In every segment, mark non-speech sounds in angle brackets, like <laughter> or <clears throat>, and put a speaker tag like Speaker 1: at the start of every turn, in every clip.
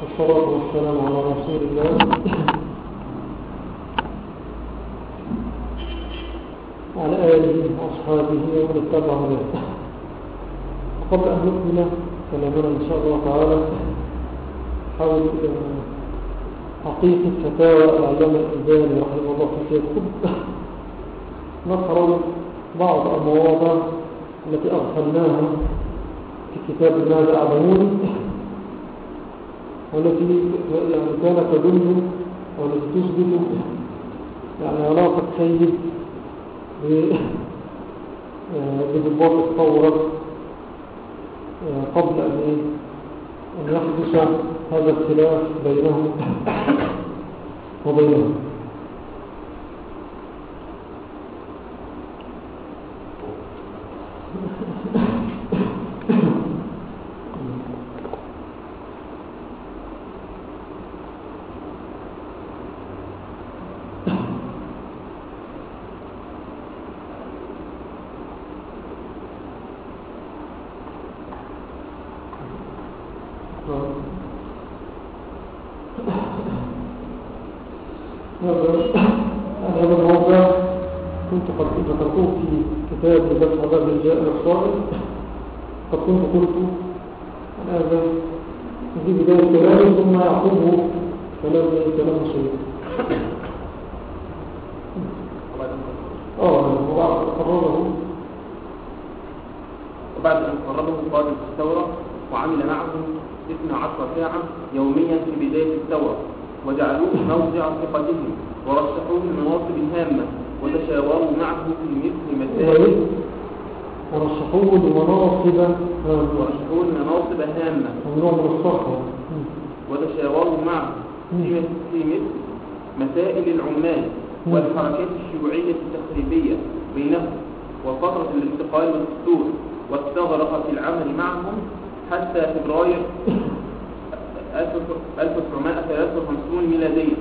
Speaker 1: والصلاة والسلام على رسول الله. وعلى آله وأصحابه ومن اتبع هداه قبل أن نكمل كلامنا إن شاء الله تعالى حول حقيقة فتاوى العلامة الألباني رحمه الله في الخطبة نقرأ بعض المواضع التي أغفلناها في كتاب ماذا أعلمون. والتي يعني كانت تدل والتي تثبت. يعني علاقة سيد بضباط الثورة قبل أن أن يحدث هذا الخلاف بينهم وبينهم. هذا الموضع كنت قد ذكرته في كتاب لبس عذاب الجاء الصائل قد كنت قلت هذا في بداية كلامي ثم يعقبه كلام كلام شيء آه وبعد قرره.
Speaker 2: وبعد أن قربه قادم الثورة وعمل معه 12 ساعة يوميا في بداية الثورة. وجعلوه موضع ثقتهم ورشحوه المناصب الهامة وتشاوروا معه في مثل مسائل.
Speaker 1: ورشحوه لمناصب
Speaker 2: ورشحوه المناصب هامة. وتشاوروا معه في مثل في مثل مسائل العمال والحركات الشيوعية التخريبية بينهم وفترة الانتقال والدستور واستغرق في العمل معهم حتى فبراير 1953 ميلاديا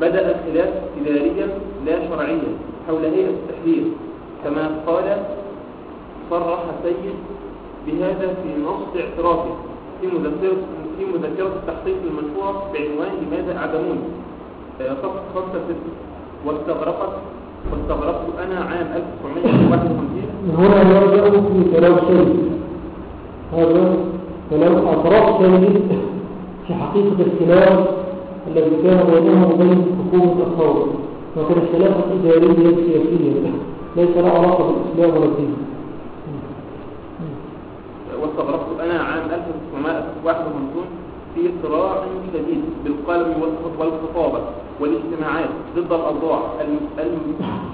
Speaker 2: بدأ الخلاف إداريا لا شرعيا حول هيئة التحرير كما قال صرح سيد بهذا في نص اعترافه في مذكرة في مذكرة التحقيق المشهورة بعنوان لماذا أعدمون صفحة 5 واستغرقت واستغرقت أنا عام 1951
Speaker 1: من هنا يرجع في كلام سيد. هذا كلام اعتراف سيد. في حقيقة الخلاف الذي كان بينه وبين حكومة الثورة. وكان الخلافة إدارية سياسية ليس له علاقة بالإسلام ولا الدين.
Speaker 2: واستغرقت أنا عام 1951 في صراع شديد بالقلم والخطابة والاجتماعات ضد الأوضاع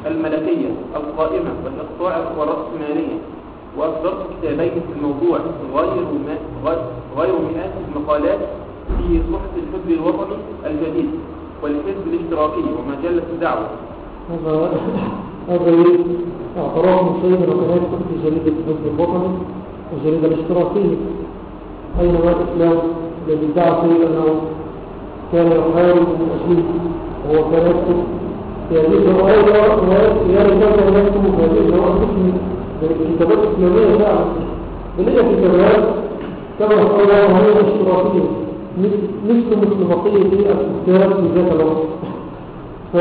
Speaker 2: الملكية القائمة والإقطاع والرأسمالية. وأصدرت كتابين في الموضوع غير غير مئات المقالات في صحف الحزب الوطني الجديد والحزب الاشتراكي ومجلة الدعوة
Speaker 1: هذا هذا اعتراف من سيد يكتب في جريدة الحزب الوطني والجريدة الاشتراكية. أينما الإسلام الذي ادعى فيه أنه كان يحارب من أجله وهو كان يكتب في هذه الرواية ويرى كان يكتب في هذه الرواية كتابات إسلامية فعلا. بل هي كتابات كما قال الله هي اشتراكية مثل مثل بقية الكتاب في ذات الوقت ف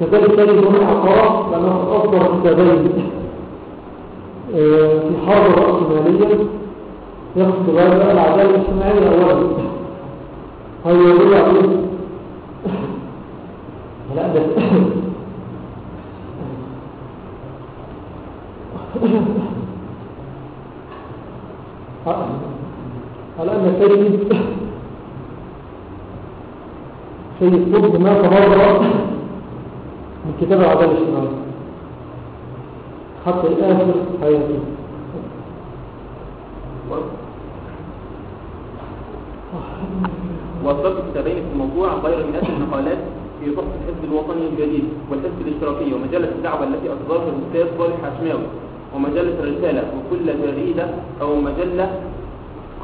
Speaker 1: كذلك تجد هنا عقارات لأنه أصدر كتابين في حرب الرأسمالية يقصد هذا العدالة الاجتماعية أولا. هذا يقول عليه لا ده على أن سيد سيد قطب ما تبرع من كتاب العدالة الاجتماعية حتى الآخر حياته.
Speaker 2: وصلت كتابين في الموضوع غير مئات المقالات في صفحة الحزب الوطني الجديد والحزب الاشتراكي ومجلة الدعوة التي أصدرها الأستاذ صالح حشماوي ومجلة الرسالة وكل جريدة أو مجلة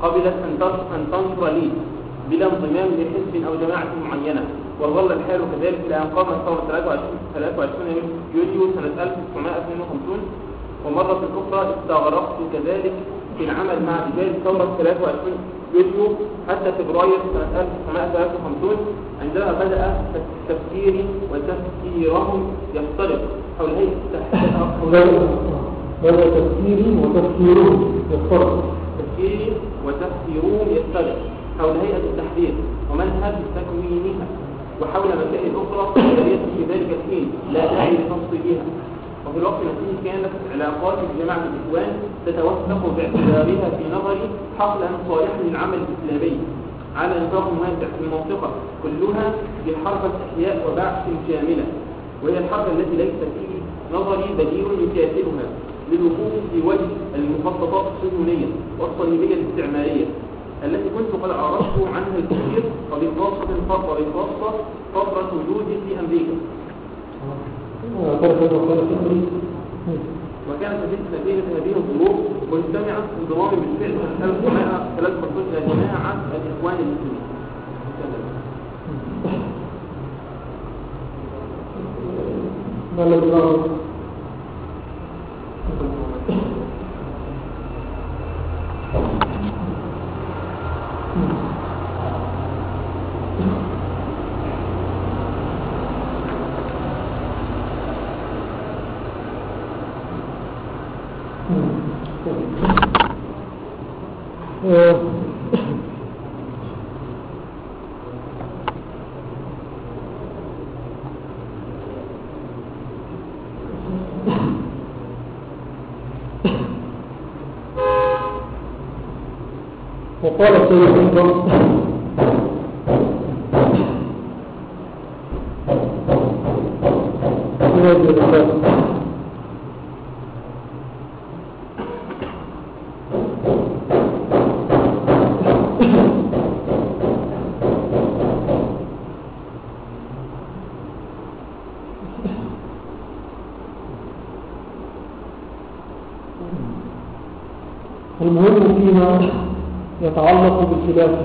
Speaker 2: قبلت أن تنشر لي بلا انضمام لحزب أو جماعة معينة وظل الحال كذلك إلى أن قامت ثورة 23 يوليو سنة 1952 ومرة أخرى استغرقت كذلك في العمل مع رجال ثورة 23 يوليو حتى فبراير سنة 1953 عندما بدأ تفكيري وتفكيرهم يفترق حول هيئة
Speaker 1: هذا تفكيري وتفكيره يفترق
Speaker 2: تفكيري وتفكيرهم يفترق حول هيئة التحرير ومنهج تكوينها وحول مسائل أخرى جارية في ذلك الحين لا داعي لتفصيلها. وفي الوقت نفسه كانت علاقات جماعة الإخوان تتوثق باعتبارها في نظري حقلا صالحا للعمل الإسلامي. على نطاق واسع في المنطقة كلها بحركة إحياء وبعث شاملة وهي الحركة التي ليس في نظري بديل يكاتبها. للوقوف في وجه المخططات الصهيونية والصليبية الاستعمارية التي كنت قد عرفت عنها الكثير وبخاصة فترة بخاصة فترة وجودي في أمريكا
Speaker 1: ثلاث
Speaker 2: وكانت نتيجة نتيجة هذه الظروف مجتمعة انضمامي بالفعل سنة 1913 إلى جماعة الإخوان المسلمين.
Speaker 1: ما الذي نعرف آه، وقال السيد الرسالة المهم فيما يتعلق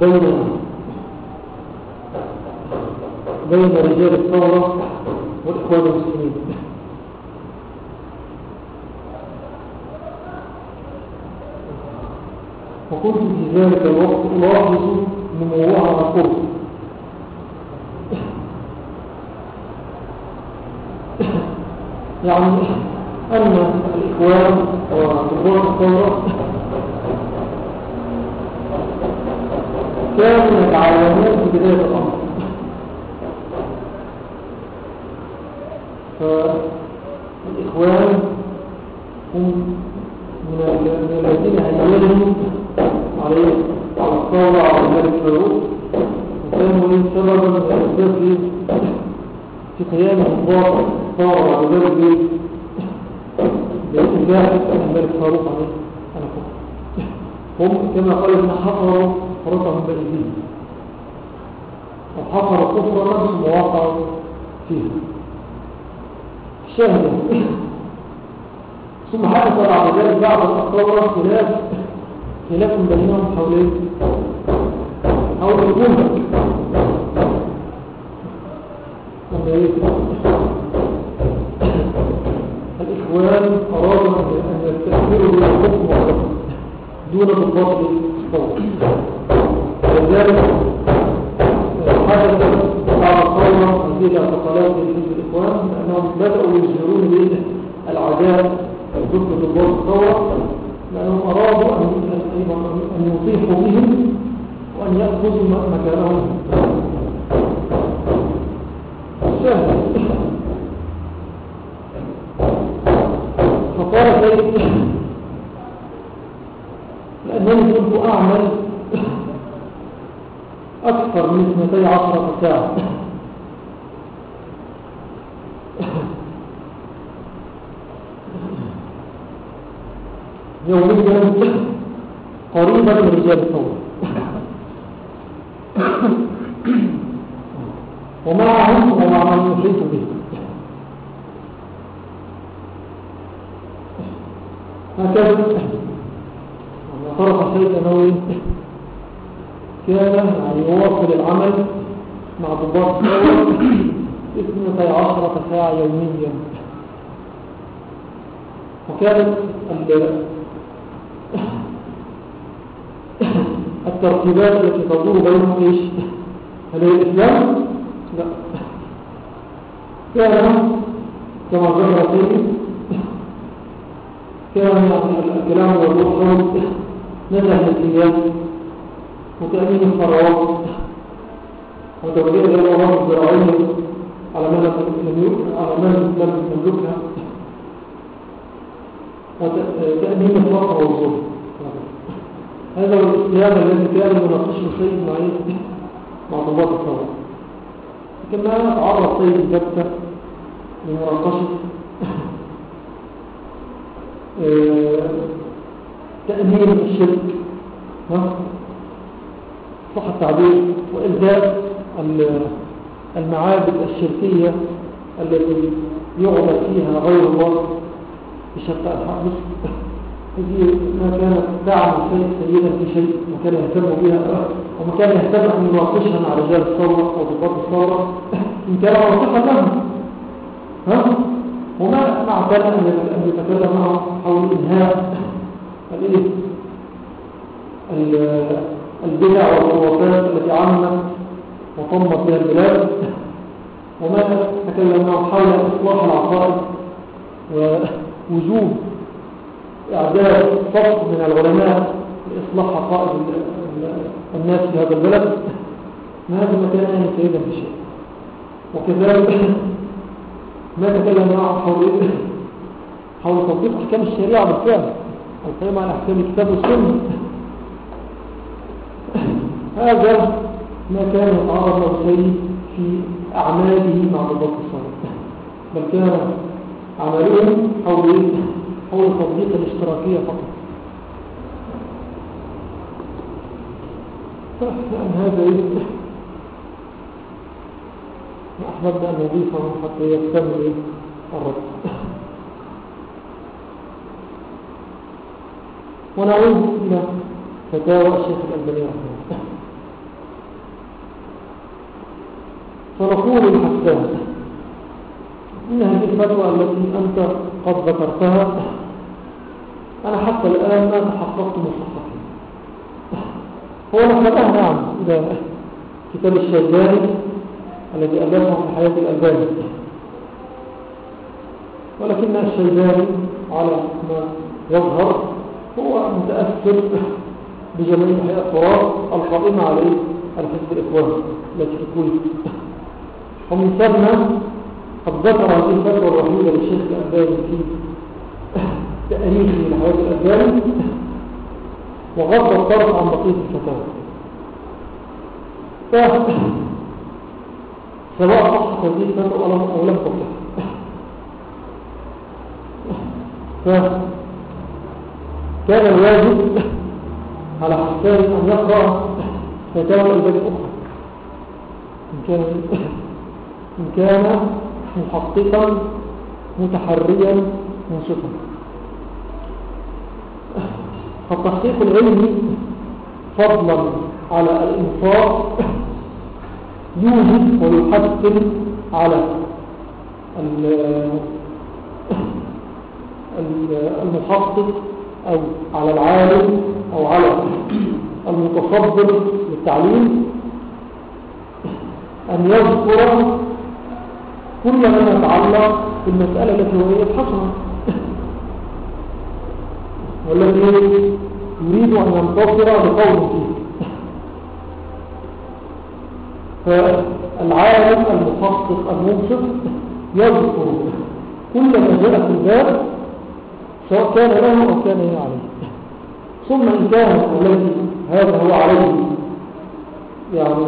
Speaker 1: بالخلاف بين بين رجال الثورة والإخوان المسلمين. وكنت في ذلك الوقت ألاحظ نموها على قرب يعني أن الإخوان وضباط الثورة كانوا يتعاونون في بداية الأمر. فالإخوان هم من ال- من الذين هيئوا عليه على الثورة على الملك فاروق وكانوا سببا من الأسباب في قيام ضباط الثورة بعد ذلك الملك فاروق عليه هم كما قال ابن حفروا فرصهم بالدين وحفر الكفر نفس مواقع فيه. شاهد. ثم حدث بعد ذلك بعد الثورة خلاف خلاف بينهم حول؟ حول الجملة الإخوان أرادوا أن يستأثروا بالحكم دون ضباط الثورة ولذلك حدث الثورة هذه الاعتقالات لحزب الإخوان أنهم بدأوا يظهرون به العداء ضد ضباط الثورة لأنهم أرادوا أن يطيحوا بهم وأن يأخذوا مكانهم فقال سيد لأنني كنت أعمل أكثر من اثنتي عشرة ساعة يوميا قريبا من رجال الثورة ومعهم ومع من يحيط به هكذا طرف السيد أنه كان يواصل العمل مع ضباط الثورة عشرة ساعة يوميا. وكانت الترتيبات التي تدور بينهم إيش؟ هل هي الإسلام؟ لا. كان كما ذكر سيدي كان الكلام والروح نزل الإيمان وتأمين الثروات وتوزيع الأمراض الزراعية على من لم يملكها وتأمين الفقر والظلم هذا هو الاسلام الذي كان يناقشه سيد معين مع ضباط الثوره لكن ما تعرض سيد البتة لمناقشه تأمين الشرك صح التعبير. وإلزاء المعابد الشركية التي يعبد فيها غير الله بشتى الحق هذه ما كانت دعم سيدا في شيء ما كان يهتم بها وما كان يهتم أن يناقشها مع رجال الثورة أو ضباط الثورة. إن كان واثقا لهم ها؟ وما مع كان أن يتكلم معهم حول إنهاء البدع والخرافات التي عمت وطمت بها البلاد. وما تكلم معهم حول إصلاح العقائد ووجوب إعداد صف من العلماء لإصلاح عقائد الناس في هذا البلد. ما هذا المكان أن سيدا في شيء وكذلك ما تكلم معه حول حول تطبيق أحكام الشريعة بالفعل. القيم على أحكام الكتاب والسنة. هذا ما كان يتعرض له السيد في أعماله مع ضباط الصلاة. بل كان عملهم حول حول تطبيق الاشتراكية فقط. فأن هذا يفتح. أحببنا أن نضيفه حتى يكتمل الرد. ونعود إلى فتاوى الشيخ الألباني رحمه فنقول الحسان. إن هذه الفتوى التي أنت قد ذكرتها أنا حتى الآن ما تحققت مصحفها هو نحن نعم إلى كتاب الشيباني الذي ألفه في حياة الألباني. ولكن الشيباني على ما يظهر هو متأثر بجميع التراث القائمة عليه الحزب الإخواني التي الكويت ومن ثم قد ذكر هذه الفتوى الوحيدة للشيخ الألباني في تأريخه لحياة الألباني وغض الطرف عن بقية الفتاوى. سواء صحت هذه الفتوى أو لم تصح كان الواجب على حسان أن يقرأ فتاوى الألباني أخرى إن كان محققا متحريا منصفا. فالتحقيق العلمي فضلا على الإنصاف يوجد ويحسن على المحقق أو على العالم أو على المتصدر للتعليم أن يذكر كل ما يتعلق بالمسألة التي هو يبحثها. والذي يريد أن ينتصر لقوله فيه. فالعالم المخصص المنصف يذكر كل ما جاء في الباب سواء كان له أو كان هي عليه. ثم إن كان الذي هذا هو عليه يعني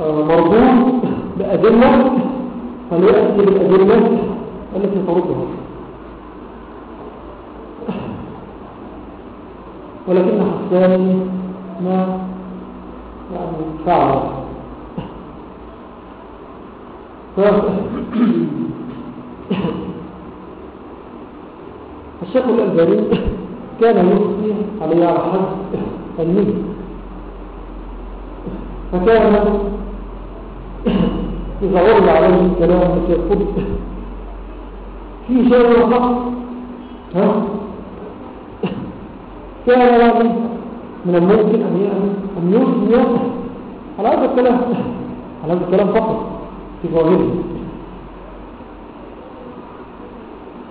Speaker 1: آه، مرضون بأدلة فليأتي بالأدلة التي تردها. ولكن حسان ما يعني فعل الشيخ الألباني كان عليه على حد النية. فكان ورد عليه الكلام يقول في شيء حق ها؟ كان يعني من الممكن أن أن يثني على هذا الكلام على هذا الكلام فقط في ظاهره.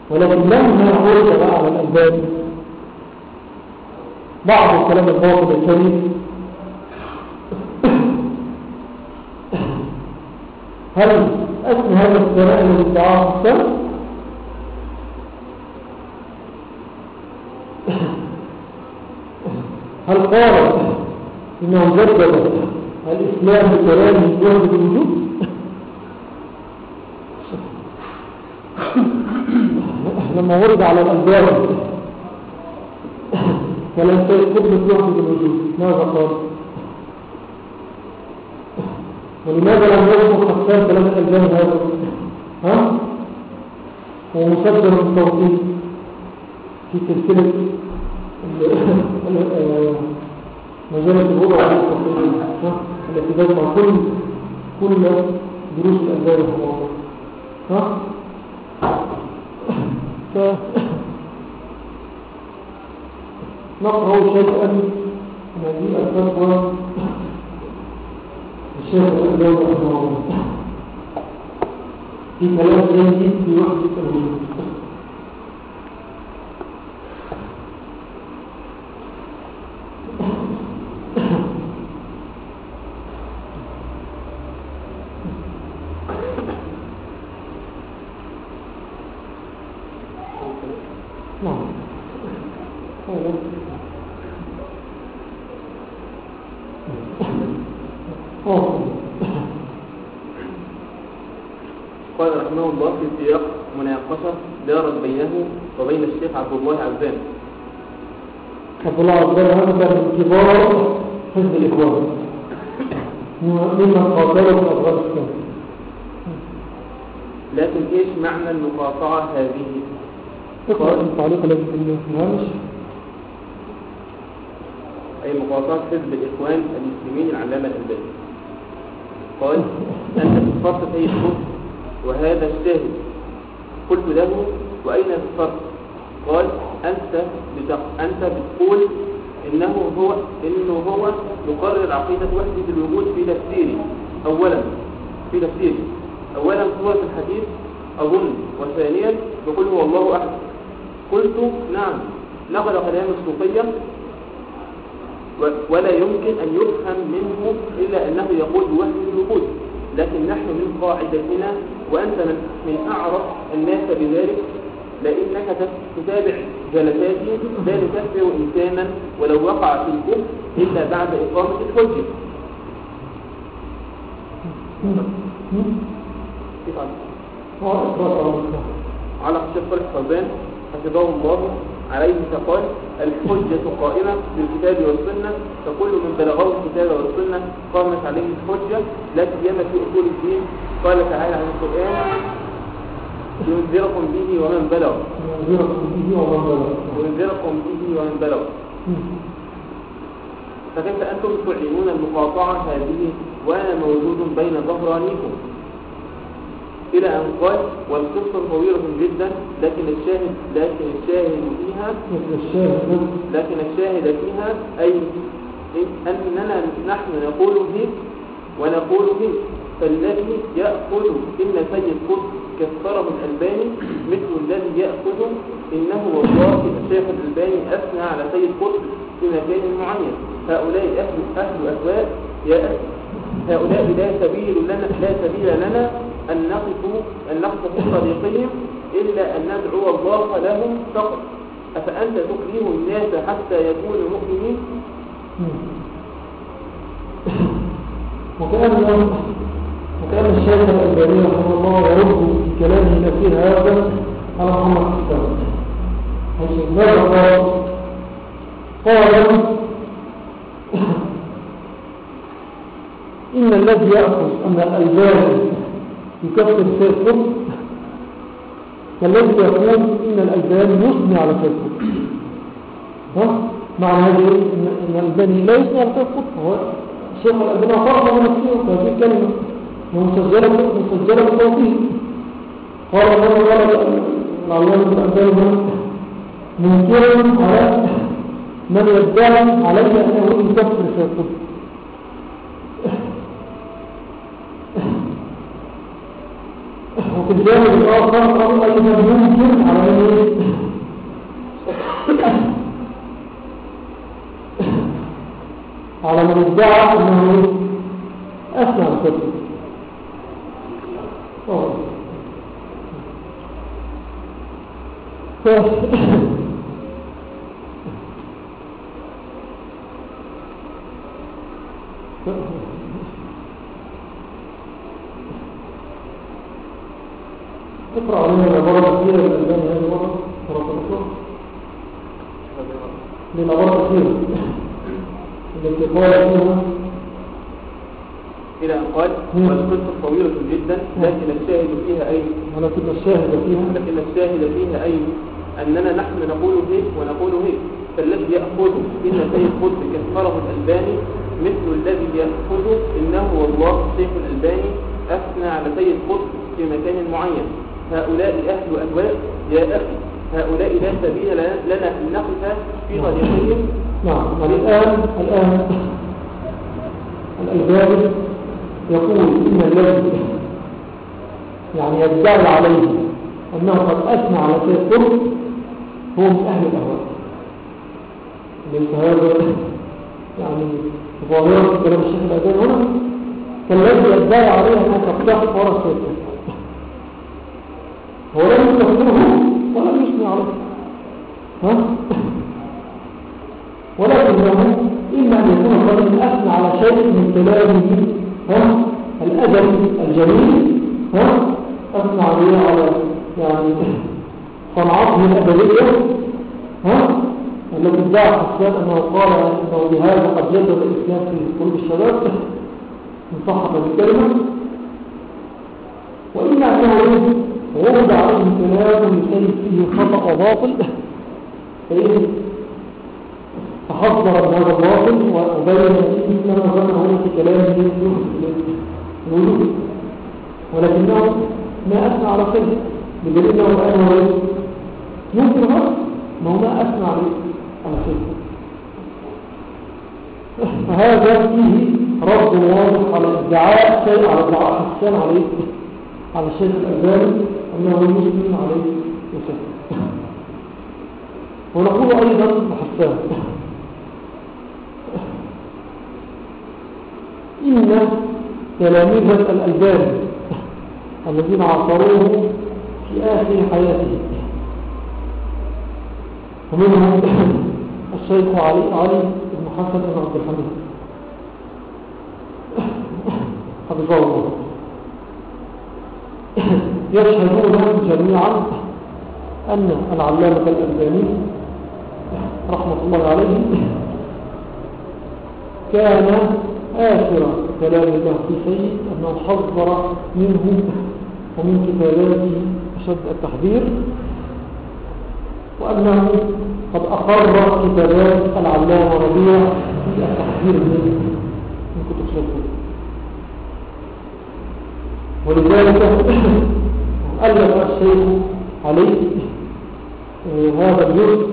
Speaker 1: ولكن لما عرض على الألباب بعض الكلام الباطل الكريم هل أثنى هذا الثناء الذي ادعاه السلف هل قال إنه جدد الإسلام بكلام الجهد الوجود لما ورد على الألباب سيد قبل الجهد الوجود ماذا قال؟ ولماذا لم يذكر حسان كلام الألباب هذا ها؟ هو مصدر التوحيد في سلسلة مجالة الوضع التي تجمع كل كل دروس الألباب الحمارة ها؟ ف نقرأ شيئا هذه الفتوى. الحمارة في كلام جيد في وحدة الوجود
Speaker 2: قال رحمه الله في سياق مناقشة دارت بينه وبين الشيخ عبد الله عزام
Speaker 1: عبد الله الله هذا من كبار حزب الإخوان ممن قاتلوا في أفغانستان
Speaker 2: لكن إيش معنى المقاطعة هذه؟
Speaker 1: إقرأ التعليق الذي في الهامش
Speaker 2: أي مقاطعة حزب الإخوان المسلمين العلامة الألباني قال أنت في الفرق في الكفر وهذا الشاهد. قلت له وأين الفرق قال أنت بتق... أنت بتقول إنه هو إنه هو يقرر عقيدة وحدة الوجود في تفسيري. أولا في تفسيري. أولا سورة الحديث أظن. وثانيا بقول هو الله أحد. قلت نعم. نقل كلام الصوفية ولا يمكن أن يفهم منه إلا أنه يقول بوحدة الوجود. لكن نحن من قاعدتنا وأنت من أعرف الناس بذلك لأنك تت- تتابع جلساتي لا تكفر إنسانا ولو وقع في الكفر إلا بعد إقامة الحجة؟ على الشيخ صالح فوزان حفظه الله عليه فقال الحجة قائمة بالكتاب والسنة فكل من بلغه الكتاب والسنة قامت عليه الحجة لا سيما في أصول الدين قال تعالى عن القرآن ينذركم به ومن بلغ.
Speaker 1: ينذركم به ومن بلغ.
Speaker 2: ينذركم به ومن بلغ. فكيف أنتم تعلنون المقاطعة هذه؟ وأنا موجود بين ظهرانيكم. إلى أن قال والقصة طويلة جدا لكن الشاهد لكن الشاهد فيها. لكن الشاهد فيها. أي أننا نحن نقول به ونقول به فالذي يأخذ إن سيد قطب كفره الألباني مثل الذي يأخذ إنه والله الشيخ الألباني أثنى على سيد قطب في مكان معين. هؤلاء أهل أهل أهواء يا هؤلاء لا سبيل لنا لا سبيل لنا أن نقف أن نقف في طريقهم إلا أن ندعو الله لهم فقط. أفأنت تكره الناس حتى يكونوا مؤمنين؟
Speaker 1: وكأن وكأن الشيخ الألباني رحمه الله يرد في كلامه الأخير هذا على محمد حسان حيث ماذا قال؟ إن الذي يأخذ أن الألباني يكفر قطب كالذي يقول إن الألباني يثني على ها؟ معنى هذا إيه؟ إن الألباني لا يثني على قطب هو الشيخ الألباني فرض من الكلمة مسجلة مسجلة بصوته قال من قال العلامة الألباني منكرا على من يدعي علي أنه يكفر في الطب وفي الجانب الآخر أو أيضا يمكن على من على من ادعى أنه أثنى الطب اقرأ علينا العبارة كثيرة من الألبان هذه المرة مرة أخرى من عبارة كثيرة التي قال فيها
Speaker 2: إلى أن قال
Speaker 1: مم.
Speaker 2: طويلة جدا لكن الشاهد فيها أي
Speaker 1: ولكن الشاهد فيها.
Speaker 2: لكن الشاهد فيها أي أننا نحن نقول هيك ونقول هيك. فالذي يأخذ إن سيد قطب كفره الألباني مثل الذي يأخذ إنه والله الشيخ الألباني أثنى على سيد قطب في مكان معين. هؤلاء أهل أهواء يا أخي هؤلاء لا سبيل لنا أن نقف في طريقهم.
Speaker 1: نعم. والآن الآن الألباني يقول إن الذي يعني يدعي عليه أنه قد أثنى على شيء قرب هو من أهل الأهواء. ليس هذا يعني ظاهرة كلام الشيخ الألباني هنا. كالذي يدعي عليه أنه قد تحت وراء الشيء هو لم يكفره ولم يثني عليه. ها؟ ولكنه إما أن يكون قد أثنى على شيء من كلامه ها الأدب الجميل ها أثنى عليه على يعني صنعته الأدبية ها التي ادعى حسان أنه قال أنه بهذا قد جدد الإسلام في قلوب الشباب من صحة الكلمة وإما أنه غرد عليه كلام لكي فيه خطأ وباطل فإن تحضر من هذا الباطل وبين فيه ما ظنه في كلامه الوجود ولكنه ما أثنى على خير بدليل أنه الآن يمكن هذا ما هو ما أثنى على خير فهذا فيه رد واضح على ادعاء شيء على ادعاء حسان عليه على الشيخ الألباني أنه مسلم عليه وسلم. ونقول أيضا لحسان إن تلاميذ الألباني الذين عصروه في آخر حياته. ومنهم <clears throat> الشيخ علي علي بن حسن بن عبد الحميد. <clears throat> حفظه الله. <clears throat> يشهدون جميعا أن العلامة الألباني رحمة الله عليه كان آخر كلام الله في سيد أنه حذر منه ومن كتاباته أشد التحذير وأنه قد أقر كتابات العلامة ربيع في التحذير من من كتب سلطة ولذلك ألف الشيخ عليه هذا الجزء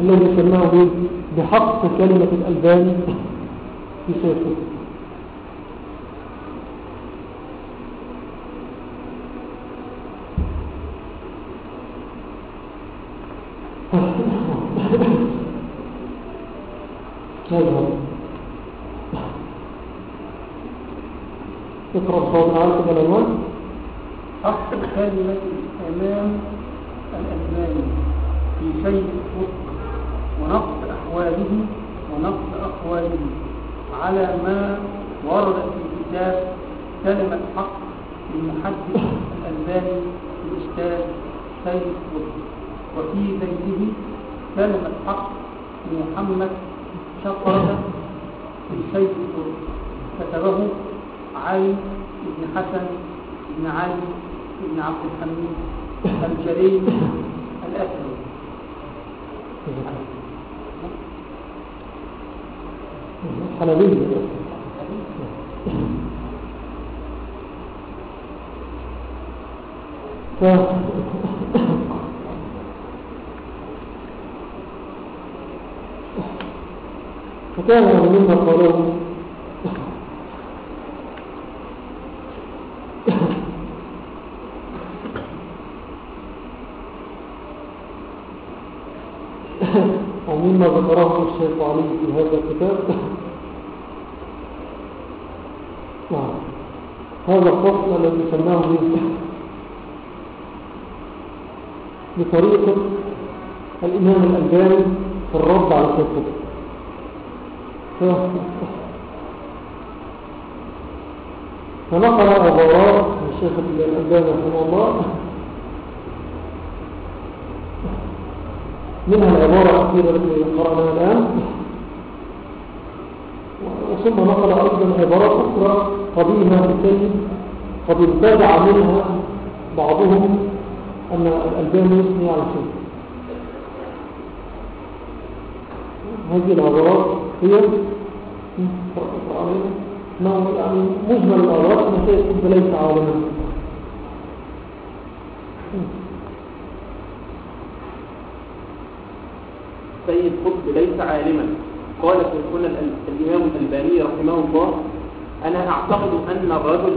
Speaker 1: الذي سماه بحق كلمة الألباني. في سيفه يظهر اقرأ صوت عالك بالألوان
Speaker 3: حق كلمة الإمام الألباني في شيء الفقه ونقص أحواله ونقص أقواله. على ما ورد في الكتاب كلمة حق للمحدث الألباني الأستاذ سيد قطب. وفي ذيله كلمة حق لمحمد شقرة في سيد قطب. كتبه علي بن حسن بن علي بن عبد الحميد الجليل الأسري
Speaker 1: حنبيه ف... فكان من قالوه هذا الفصل الذي سماه بطريقة الإمام الألباني في الرد على الكتب فنقل عبارات الشيخ الألباني رحمه الله منها العبارة الأخيرة التي قرأناها الآن. ثم نقل أيضا عبارات أخرى قديمة بالتالي قد ابتدع منها بعضهم أن الألبان يثني على شيء. هذه العبارات هي يعني مجمل العبارات أن شيء ليس عالما.
Speaker 2: سيد قطب ليس عالما. قال شيخنا الإمام الألباني رحمه الله أنا أعتقد أن الرجل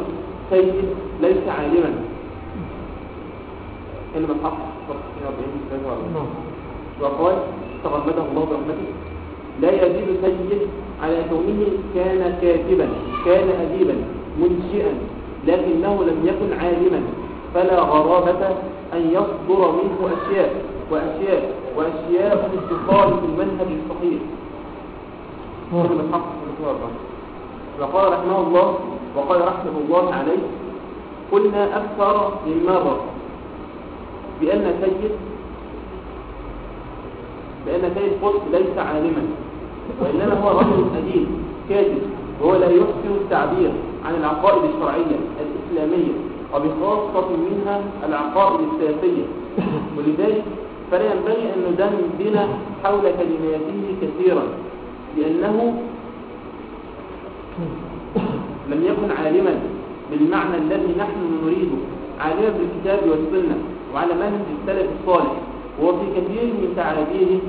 Speaker 2: سيد ليس عالما. إنما الحق وقال تغمده الله برحمته لا يزيد سيد على كونه كان كاتبا كان أديبا منشئا لكنه لم يكن عالما. فلا غرابة أن يصدر منه أشياء وأشياء وأشياء تخالف المنهج الصحيح كلمة الحق وقال رحمه الله وقال رحمه الله عليه قلنا أكثر من مرة بأن سيد بأن سيد قطب ليس عالما وإنما هو رجل أديب كاتب وهو لا يحسن التعبير عن العقائد الشرعية الإسلامية وبخاصة منها العقائد السياسية. ولذلك فلا ينبغي أن ندندن حول كلماته كثيرا لأنه <coughs> لم يكن عالما بالمعنى الذي نحن نريده عالما بالكتاب والسنة وعلى منهج السلف الصالح وفي كثير من تعابيره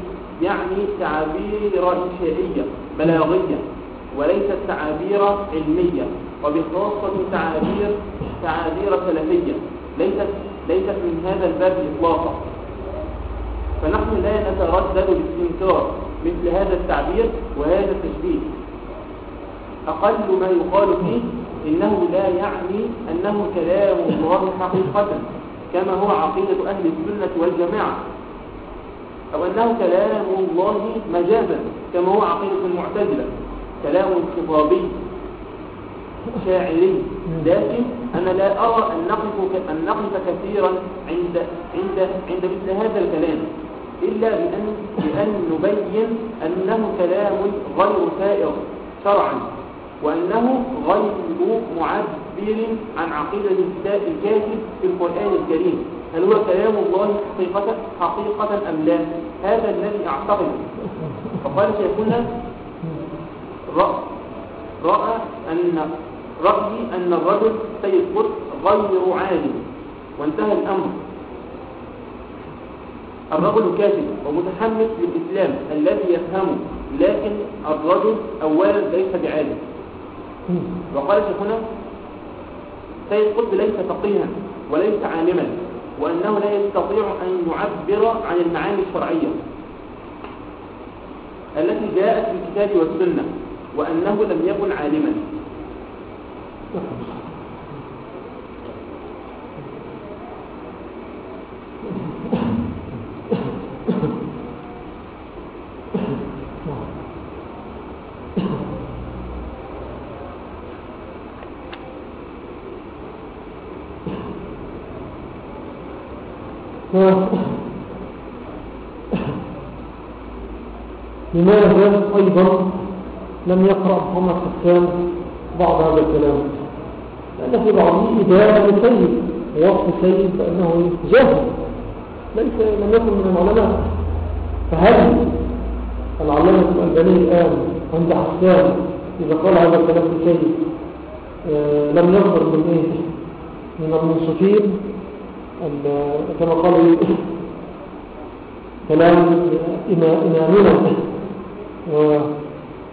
Speaker 2: يعني تعابير إنشائية بلاغية وليست تعابير علمية وبخاصة تعابير تعابير سلفية ليست ليست من هذا الباب إطلاقا. فنحن لا نتردد باستنكار مثل هذا التعبير وهذا التشبيه. أقل ما يقال فيه إنه لا يعني أنه كلام الله حقيقة كما هو عقيدة أهل السنة والجماعة. أو أنه كلام الله مجازا كما هو عقيدة المعتزلة. كلام خطابي شاعري. لكن أنا لا أرى أن نقف, أن نقف كثيرا عند, عند, عند مثل هذا الكلام. إلا بأن, بأن نبين أنه كلام غير سائر شرعا. وأنه غير معبر عن عقيدة الكاتب في القرآن الكريم. هل هو كلام الله حقيقة, حقيقة أم لا؟ هذا الذي أعتقد. فقال شيخنا رأى أن رأيي أن الرجل سيد قدس غير عالم وانتهى الأمر. الرجل كاتب ومتحمس للإسلام الذي يفهمه لكن الرجل أولا ليس بعالم وقال شيخنا سيد قطب ليس فقيها وليس عالما وأنه لا يستطيع أن يعبر عن المعاني الشرعية التي جاءت في الكتاب والسنة وأنه لم يكن عالما. <laughs>
Speaker 1: لماذا أيضا لم يقرأ محمد حسان بعض هذا الكلام؟ لأن في بعضه إدارة لسيد ووصف سيد بأنه جاهل ليس لم يكن من العلماء. فهل العلامة الألباني الآن عند حسان إذا قال هذا الكلام في سيد آه لم يصدر من إيه؟ من المنصفين كما قال كلام إمامنا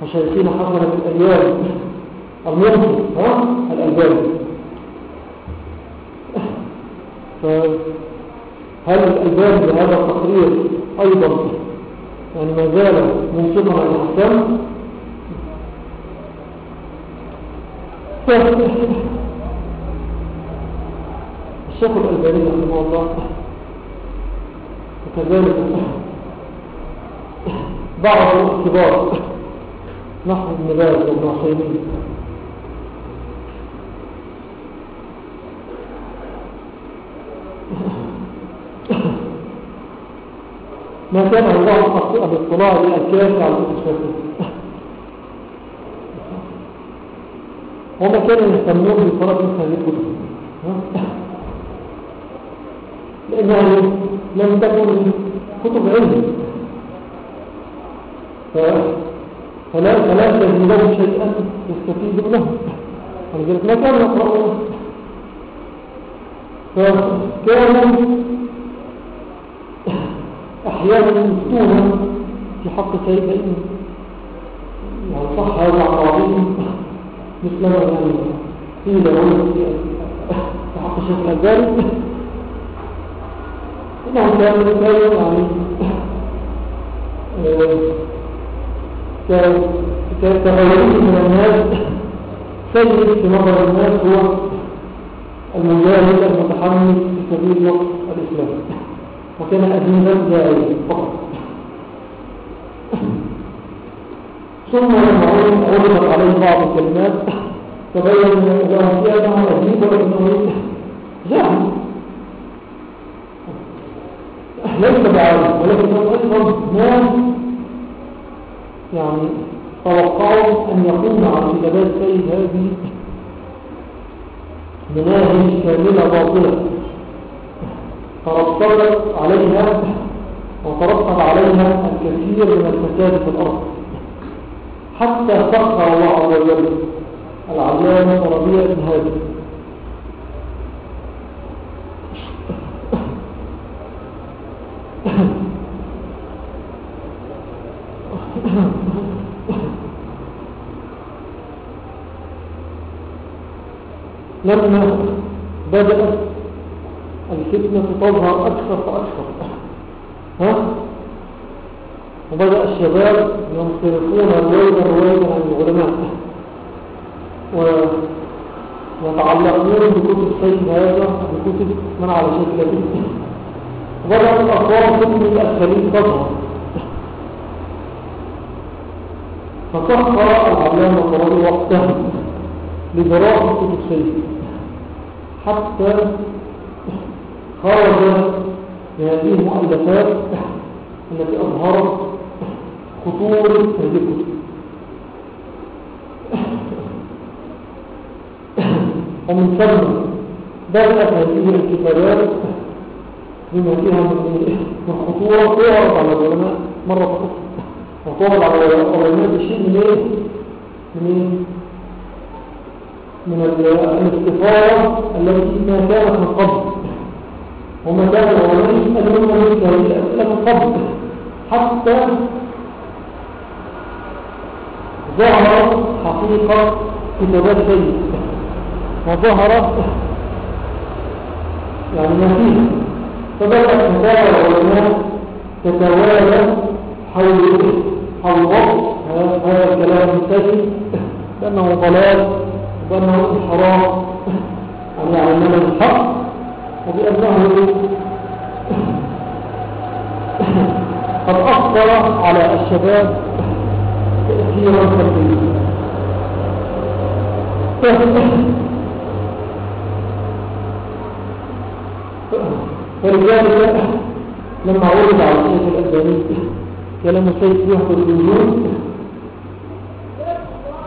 Speaker 1: وشايفين حسنة الأيام المنصر ها؟ الألباني فهل الألباني بهذا التقرير أيضا يعني ما زال منصفا على الأحكام؟ الشيخ الألباني رحمه الله. وكذلك بعض الكبار نحو ابن باز وابن عثيمين ما كان الله الاطلاع للكافي على الكتب وما كان يهتمون بطلب مثل لأنها لم تكن كتب علم. فلا فلا تجد لهم شيئا يستفيد منه. ولذلك ما كانوا يقرؤون فكانوا أحيانا يفتون في حق سيد إن يعني صح هذا عربي مثل ما قيل في حق الشيخ الألباني. إنه كان كان يعني كتغيرين من الناس سيد في نظر الناس هو المجاهد المتحمس في سبيل نصر الإسلام وكان أدينا جاهلا فقط. ثم لما عرضت عليه بعض الكلمات تبين له فيها أنه أديب وأنه جاهل ليس بعالم ولكن أيضا ناس يعني توقعوا أن يقوم على إجابات سيد هذه مناهج كاملة باطلة. ترتبط عليها وترتب عليها الكثير من الفساد في الأرض. حتى سخر الله عز وجل العلامة ربيع بن هادي. لما بدأت الفتنة تظهر أكثر فأكثر ها؟ وبدأ الشباب ينصرفون رويدا رويدا عن العلماء. ويتعلقون بكتب سيد هذا بكتب من على شكل وبدأت الأطوار تبني الأسفلين تظهر فسخر العلامة قرار وقتها لدراسة سيد حتى خرج هذه المؤلفات التي أظهرت خطورة هذه الكتب ومن ثم بدأت هذه الكتابات بما فيها من خطورة تعرض على العلماء مرة أخرى وتعرض على العلماء بشيء من إيه؟ من إيه؟ من الاستفارة التي ما كانت من قبل. وما كان العلماء يسألون مثل هذه من قبل. حتى ظهر حقيقة كتابات سيد وظهر يعني فيه. فبدأت فتاوى العلماء تتوالى حول حول وقت هذا الكلام المنتهي بأنه ضلال. وبأنه انحراف عن يعلمنا الحق وبأنه قد أثر على الشباب تأثيرا سلبيا فلذلك لما عرض على الشيخ الألباني كلام السيد يحضر الوجود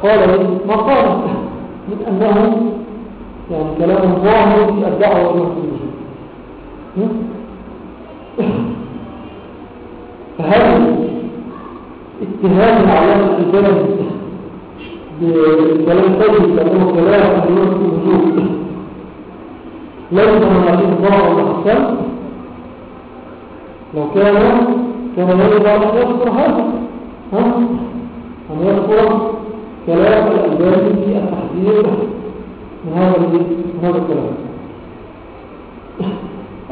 Speaker 1: قال ما قال؟ من أنه يعني كلام ظاهر في الدعوة إلى الوجود فهل اتهام العلامة الجلد بكلام سيد لأنه كلام أهلية الوجود ليس من الظاهر والأحسان لو كان كان يجب أن يذكر هذا أن يذكر كلام الألباني في من هذا هذا الكلام.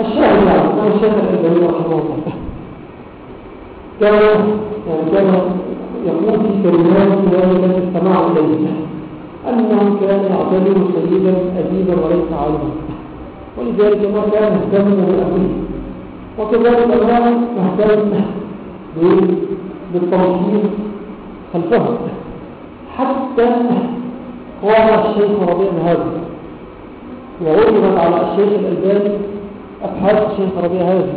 Speaker 1: الشاهد يعني كان الشيخ الألباني رحمه الله كان يعني كان يقول في كلمات ذلك استمعوا إليه. أنه كان يعتبر سيدا أديبا وليس عالما. ولذلك ما كان مهتم بأمره وكذلك الآن مهتم بالتوصيل خلفه. حتى قام الشيخ ربيع هذا وعرضت على الشيخ الألباني أبحاث الشيخ ربيع هذا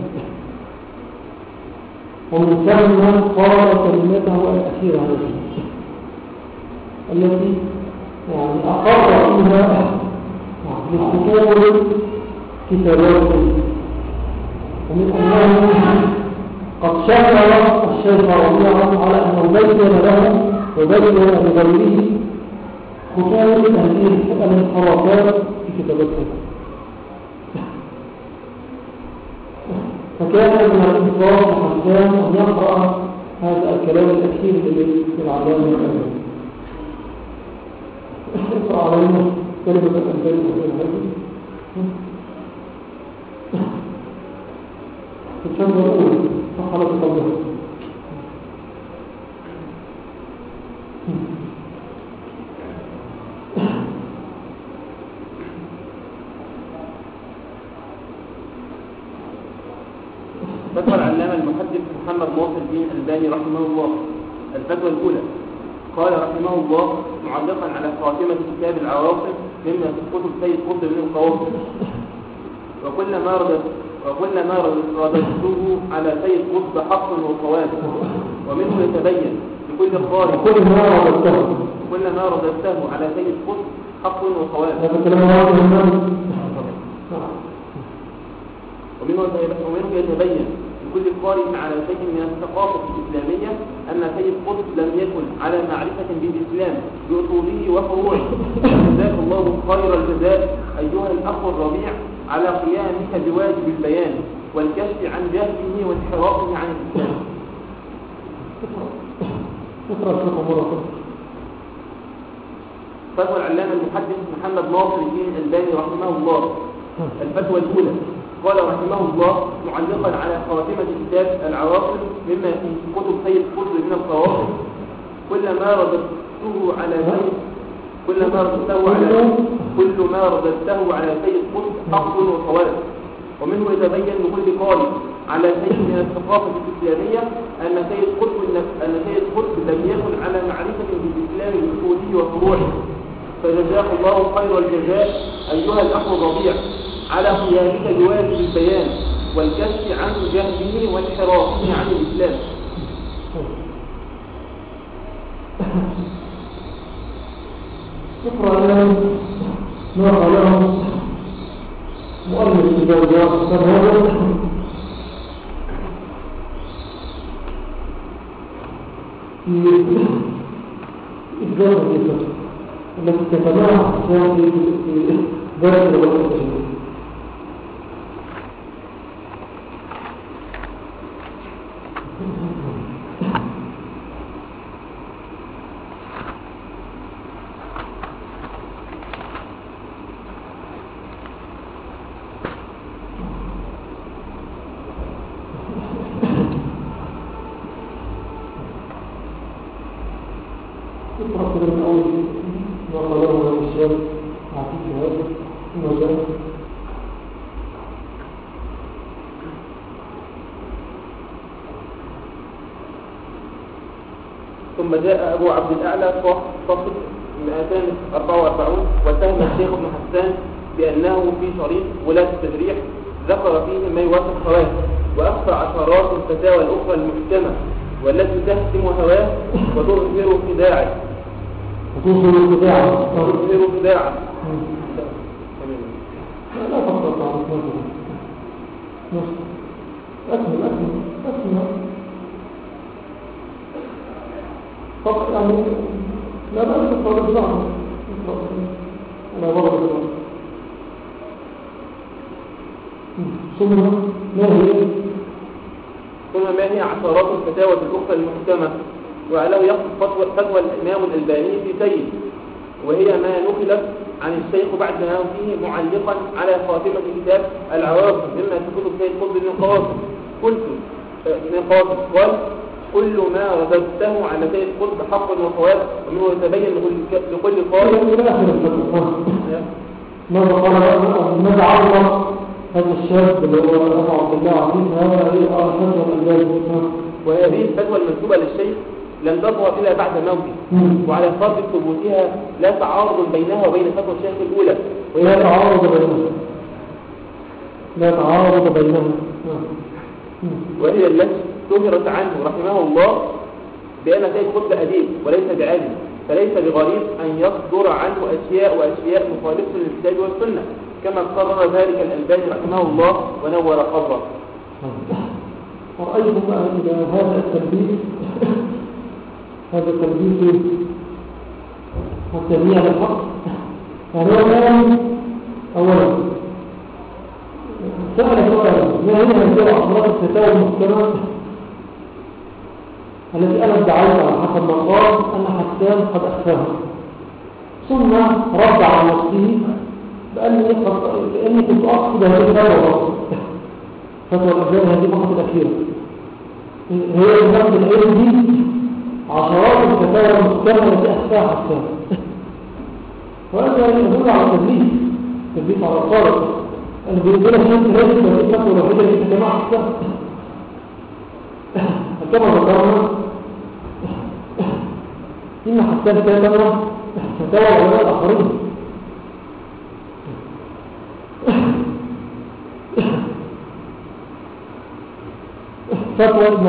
Speaker 1: ومن ثم قال كلمته الأخيرة هذه التي يعني أقر فيها بخطور كتابات. ومن أنه قد شكر الشيخ ربيعا على أنه بين له وبين لغيره خطوط هذه الانحرافات في كتابته فكان من الإنصاف حسان أن يقرأ هذا الكلام الأخير للعلامة الأمام اقرأ علينا كلمة الأنباني هذه في الشهر الأول فخلص قبلها
Speaker 2: فتوى العلامة المحدث محمد ناصر الدين الألباني رحمه الله. الفتوى الأولى. قال رحمه الله معلقا على خاتمة كتاب العواصم مما في كتب سيد قطب من القواصم وكل ما ردت وكل ما رددته على سيد قطب حق وصواب ومنه يتبين لكل قارئ
Speaker 1: كل ما رددته.
Speaker 2: كل ما رددته على سيد قطب حق ومنه ومنه يتبين لكل قارئ على شيء من الثقافة الإسلامية أن سيد قطب لم يكن على معرفة بالإسلام بأصوله وفروعه. جزاك الله خير الجزاء أيها الأخ الربيع على قيامك بواجب البيان والكشف عن جهله وانحرافه عن الإسلام.
Speaker 1: الشيخ مرة
Speaker 2: فتوى العلامة المحدث محمد ناصر الدين الألباني رحمه الله. الفتوى الأولى. قال رحمه الله معلقا على خاتمة كتاب العواصم مما في كتب سيد قطب من القواصم كل ما رددته على سيد كل ما رددته على كل ما رددته على سيد قطب حق وصواب ومنه يتبين لكل قارئ على شيء من الثقافة الإسلامية أن سيد قطب أن سيد قطب لم يكن على معرفة بالإسلام بأصوله وفروعه فجزاك الله خير الجزاء أيها الأخ الربيع. على قيامك بواجب البيان والكشف عن جهله وانحرافه عن الإسلام.
Speaker 1: اقرأ الآن ما قاله مؤلف الجوزاء هذا في الكتاب التي تتبعها في درس الوقت اقرأ من أول عتيق هذا ثم جاء
Speaker 2: ثم جاء أبو عبد الأعلى صفحة 244 واتهم الشيخ ابن حسان بأنه في شريط ولاة التجريح ذكر فيه ما يوافق هواه وأخفى عشرات الفتاوى الأخرى المحكمة والتي تهتم هواه وتظهر خداعه
Speaker 1: وتوصل الخداع
Speaker 2: وتظهر خداعه
Speaker 1: لا تقرأ بعض الناس أكمل أكمل أكمل. فقط يعني لا بأس تقرأ بالبعض أنا بالبعض ثم ما هي؟
Speaker 2: ثم ما هي عشرات الفتاوى الأخرى المحكمة وعلاه يقصد فتوى, فتوى الإمام الألباني في سيد وهي ما نقلت عن الشيخ بعد موته معلقا على خاتمة كتاب العواصم مما تكون سيد قطب بن قاسم قلت بن قاسم قال كل ما رددته على سيد قطب حق وصواب ومنه يتبين لكل- قائل
Speaker 1: الفتوى ماذا قال ماذا عرض هذا الشاب اللي هو عبد الله عظيم هذا هي فتوى الألباني
Speaker 2: وهذه الفتوى المنسوبة للشيخ لم تظهر إلا بعد موته وعلى فرض ثبوتها لا تعارض بينها وبين فتوى الشيخ الأولى.
Speaker 1: لا تعارض بينها لا تعارض بينها
Speaker 2: وهي التي ظهرت عنه رحمه الله بأن سيد قطب أديب وليس بعالم فليس بغريب أن يصدر عنه أشياء وأشياء مخالفة للكتاب والسنة كما قرر ذلك الألباني رحمه الله ونور قبره.
Speaker 1: بقى إلى هذا التلبيس هذا التلبيس التبيع للحق يعني هو كان أولا سأل سؤالا ما هي هذه الأخبار الفتاوى المحكمة؟ التي أنا ادعيت على حسب ما قال أن حسان قد أخفاها. ثم رد على نفسه بأني كنت أقصد هذه الفتوى. فتوى الأجيال هذه فقط الأخيرة. هي نفس العلم دي عشرات الفتاوى المحكمة التي أخفاها حسان وهذا يدل على التدليس تدليس على الطارق أنا بيقول لك أنت الفتوى الوحيدة اللي في جماعة حسان كما ذكرنا إن حسان كتب فتاوى العلماء الآخرين. فتوى ابن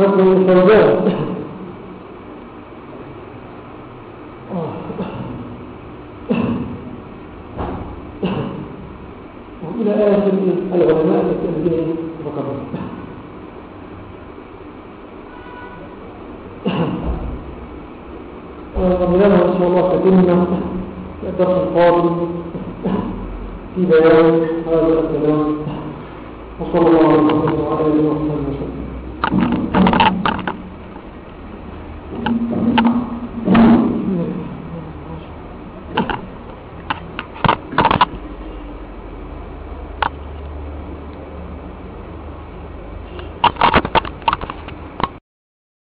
Speaker 1: Hopefully it's so good.